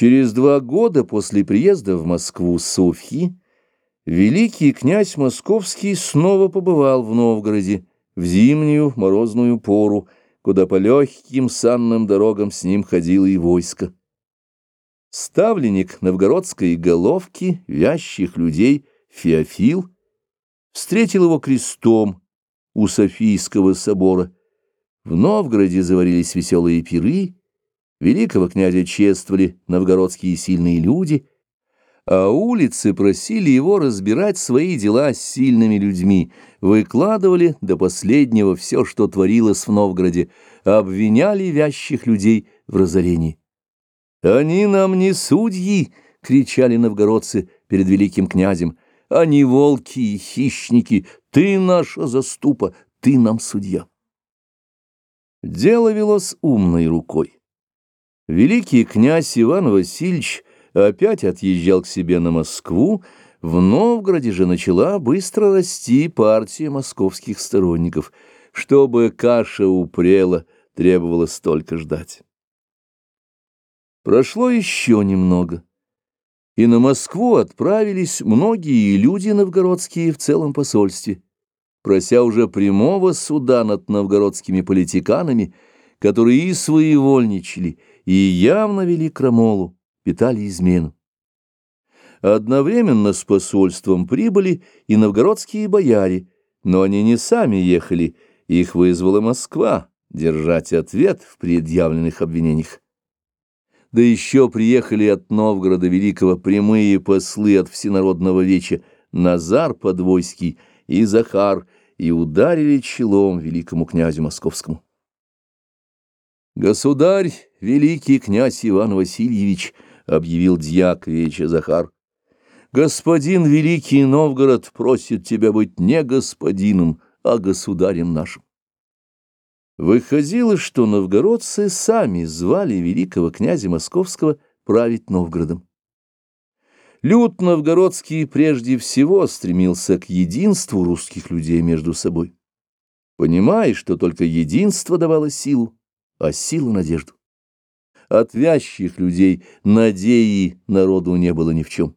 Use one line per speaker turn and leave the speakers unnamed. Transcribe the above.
Через два года после приезда в Москву Софьи великий князь Московский снова побывал в Новгороде в зимнюю морозную пору, куда по легким санным дорогам с ним ходило и войско. Ставленник новгородской головки, вящих людей, Феофил, встретил его крестом у Софийского собора. В Новгороде заварились веселые пиры, Великого князя чествовали новгородские сильные люди, а улицы просили его разбирать свои дела с сильными людьми, выкладывали до последнего все, что творилось в Новгороде, обвиняли вящих людей в разорении. «Они нам не судьи!» — кричали новгородцы перед великим князем. «Они волки и хищники! Ты наша заступа, ты нам судья!» Дело велось умной рукой. Великий князь Иван Васильевич опять отъезжал к себе на Москву, в Новгороде же начала быстро расти партия московских сторонников. Чтобы каша упрела, требовалось столько ждать. Прошло еще немного, и на Москву отправились многие люди новгородские в целом посольстве, прося уже прямого суда над новгородскими политиканами, которые и своевольничали, и явно вели крамолу, питали измену. Одновременно с посольством прибыли и новгородские бояре, но они не сами ехали, их вызвала Москва держать ответ в предъявленных обвинениях. Да еще приехали от Новгорода Великого прямые послы от всенародного веча Назар Подвойский и Захар и ударили челом великому князю московскому. «Государь, великий князь Иван Васильевич», — объявил дьяк вече Захар, — «господин великий Новгород просит тебя быть не господином, а государем нашим». Выходило, что новгородцы сами звали великого князя Московского править Новгородом. Люд новгородский прежде всего стремился к единству русских людей между собой, понимая, что только единство давало силу, а силу надежду. От вящих людей надеи народу не было ни в чем.